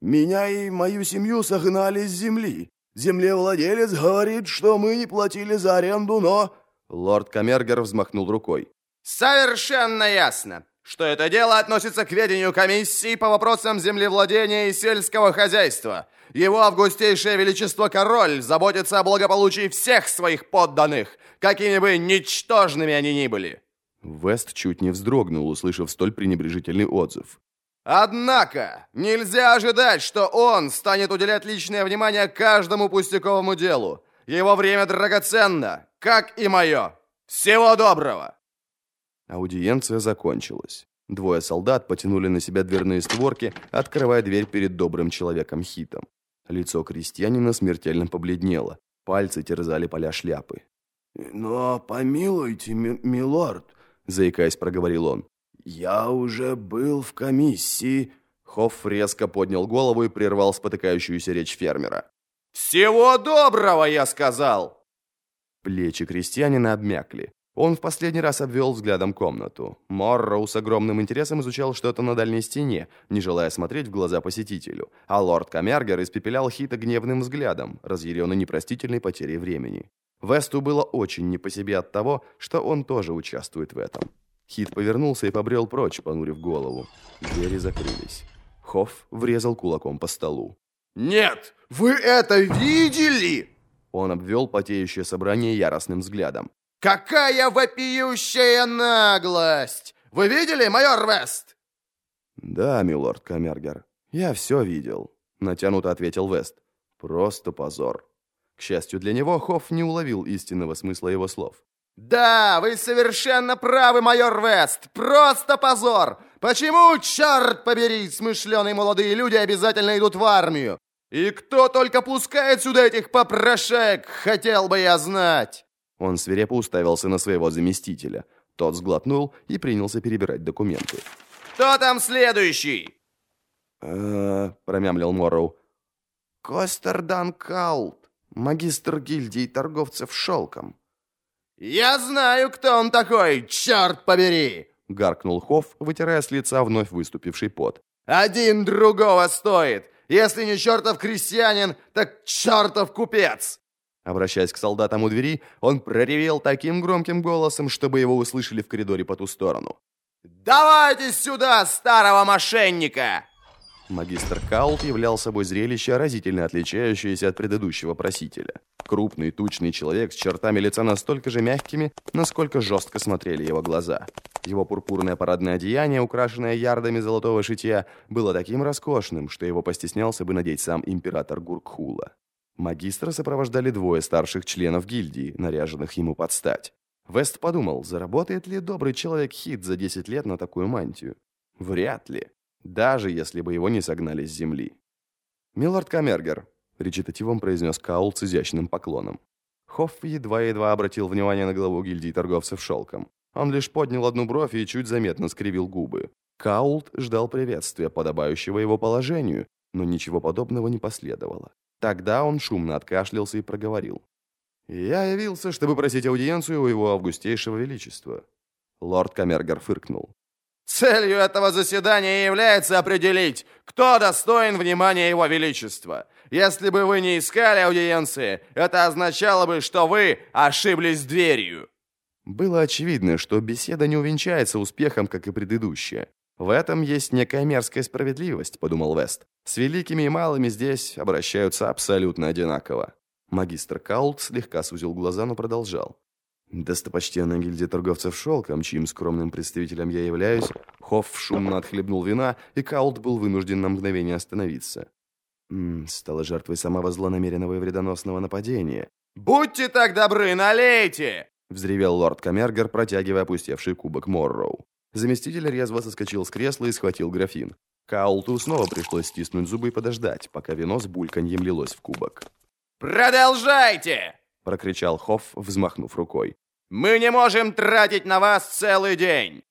Меня и мою семью согнали с земли. Землевладелец говорит, что мы не платили за аренду, но...» Лорд Камергер взмахнул рукой. «Совершенно ясно, что это дело относится к ведению комиссии по вопросам землевладения и сельского хозяйства. Его августейшее величество король заботится о благополучии всех своих подданных, какими бы ничтожными они ни были». Вест чуть не вздрогнул, услышав столь пренебрежительный отзыв. Однако, нельзя ожидать, что он станет уделять личное внимание каждому пустяковому делу. Его время драгоценно, как и мое. Всего доброго!» Аудиенция закончилась. Двое солдат потянули на себя дверные створки, открывая дверь перед добрым человеком Хитом. Лицо крестьянина смертельно побледнело. Пальцы терзали поля шляпы. «Но помилуйте, милорд», — заикаясь, проговорил он. «Я уже был в комиссии». Хофф резко поднял голову и прервал спотыкающуюся речь фермера. «Всего доброго, я сказал!» Плечи крестьянина обмякли. Он в последний раз обвел взглядом комнату. Морроу с огромным интересом изучал что-то на дальней стене, не желая смотреть в глаза посетителю, а лорд Камергер испепелял Хита гневным взглядом, разъяренный непростительной потерей времени. Весту было очень не по себе от того, что он тоже участвует в этом. Хит повернулся и побрел прочь, понурив голову. Двери закрылись. Хофф врезал кулаком по столу. «Нет! Вы это видели?» Он обвел потеющее собрание яростным взглядом. «Какая вопиющая наглость! Вы видели, майор Вест?» «Да, милорд Камергер, я все видел», — натянуто ответил Вест. «Просто позор». К счастью для него, Хофф не уловил истинного смысла его слов. «Да, вы совершенно правы, майор Вест! Просто позор! Почему, черт побери, смышленые молодые люди обязательно идут в армию? И кто только пускает сюда этих попрошек, хотел бы я знать!» Он свирепо уставился на своего заместителя. Тот сглотнул и принялся перебирать документы. «Кто там следующий?» «Э-э-э», промямлил Морроу. «Костердан Каут, магистр гильдии торговцев шелком». «Я знаю, кто он такой, черт побери!» — гаркнул Хофф, вытирая с лица вновь выступивший пот. «Один другого стоит! Если не чертов крестьянин, так чертов купец!» Обращаясь к солдатам у двери, он проревел таким громким голосом, чтобы его услышали в коридоре по ту сторону. «Давайте сюда, старого мошенника!» Магистр Каулт являл собой зрелище, разительно отличающееся от предыдущего просителя. Крупный, тучный человек с чертами лица настолько же мягкими, насколько жестко смотрели его глаза. Его пурпурное парадное одеяние, украшенное ярдами золотого шитья, было таким роскошным, что его постеснялся бы надеть сам император Гуркхула. Магистра сопровождали двое старших членов гильдии, наряженных ему под стать. Вест подумал, заработает ли добрый человек хит за 10 лет на такую мантию. Вряд ли даже если бы его не согнали с земли. «Милорд Камергер», — речитативом произнес Каул с изящным поклоном. Хофф едва-едва обратил внимание на главу гильдии торговцев шелком. Он лишь поднял одну бровь и чуть заметно скривил губы. Каулт ждал приветствия, подобающего его положению, но ничего подобного не последовало. Тогда он шумно откашлялся и проговорил. «Я явился, чтобы просить аудиенцию у его августейшего величества». Лорд Камергер фыркнул. Целью этого заседания является определить, кто достоин внимания Его Величества. Если бы вы не искали аудиенции, это означало бы, что вы ошиблись дверью». Было очевидно, что беседа не увенчается успехом, как и предыдущая. «В этом есть некая мерзкая справедливость», — подумал Вест. «С великими и малыми здесь обращаются абсолютно одинаково». Магистр Каулт слегка сузил глаза, но продолжал. Достопочтенная гильдия торговцев шелком, чьим скромным представителем я являюсь, Хофф шумно отхлебнул вина, и Каулт был вынужден на мгновение остановиться. М -м, стала жертвой самого злонамеренного и вредоносного нападения. «Будьте так добры, налейте!» — взревел лорд Камергер, протягивая опустевший кубок Морроу. Заместитель резво соскочил с кресла и схватил графин. Каулту снова пришлось стиснуть зубы и подождать, пока вино с бульканьем лилось в кубок. «Продолжайте!» Прокричал Хофф, взмахнув рукой. «Мы не можем тратить на вас целый день!»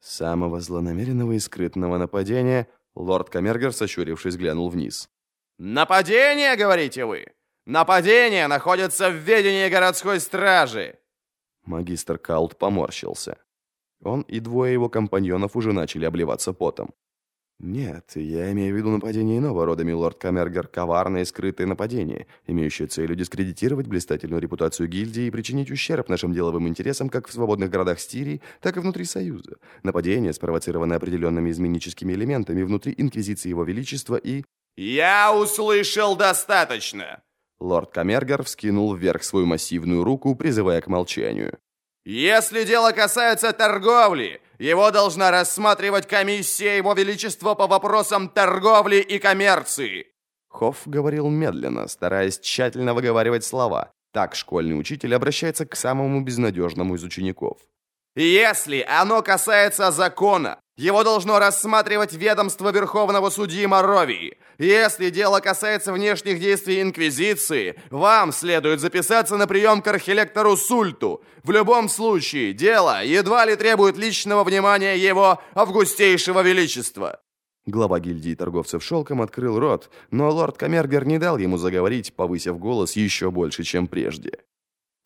Самого злонамеренного и скрытного нападения лорд Камергер, сощурившись, глянул вниз. «Нападение, говорите вы? Нападение находится в ведении городской стражи!» Магистр Каут поморщился. Он и двое его компаньонов уже начали обливаться потом. Нет, я имею в виду нападение иного рода, милорд Камергер, коварное и скрытое нападение, имеющее целью дискредитировать блистательную репутацию гильдии и причинить ущерб нашим деловым интересам как в свободных городах Стирии, так и внутри Союза. Нападение, спровоцированное определенными изменническими элементами внутри Инквизиции Его Величества и... «Я услышал достаточно!» Лорд Камергер вскинул вверх свою массивную руку, призывая к молчанию. «Если дело касается торговли, его должна рассматривать комиссия Его Величества по вопросам торговли и коммерции!» Хофф говорил медленно, стараясь тщательно выговаривать слова. Так школьный учитель обращается к самому безнадежному из учеников. «Если оно касается закона, его должно рассматривать ведомство Верховного Судьи Моровии. Если дело касается внешних действий Инквизиции, вам следует записаться на прием к архилектору Сульту. В любом случае, дело едва ли требует личного внимания его августейшего величества». Глава гильдии торговцев шелком открыл рот, но лорд Камергер не дал ему заговорить, повысив голос еще больше, чем прежде.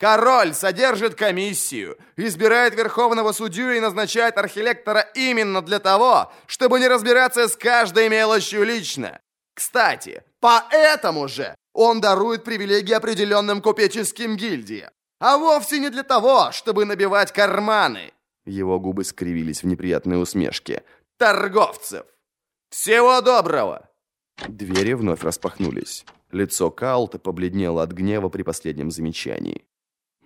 Король содержит комиссию, избирает верховного судью и назначает архилектора именно для того, чтобы не разбираться с каждой мелочью лично. Кстати, поэтому же он дарует привилегии определенным купеческим гильдиям, а вовсе не для того, чтобы набивать карманы. Его губы скривились в неприятной усмешке. Торговцев! Всего доброго! Двери вновь распахнулись. Лицо Каулта побледнело от гнева при последнем замечании.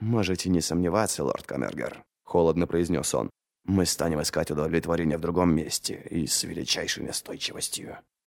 «Можете не сомневаться, лорд Камергер», — холодно произнес он. «Мы станем искать удовлетворение в другом месте и с величайшей настойчивостью».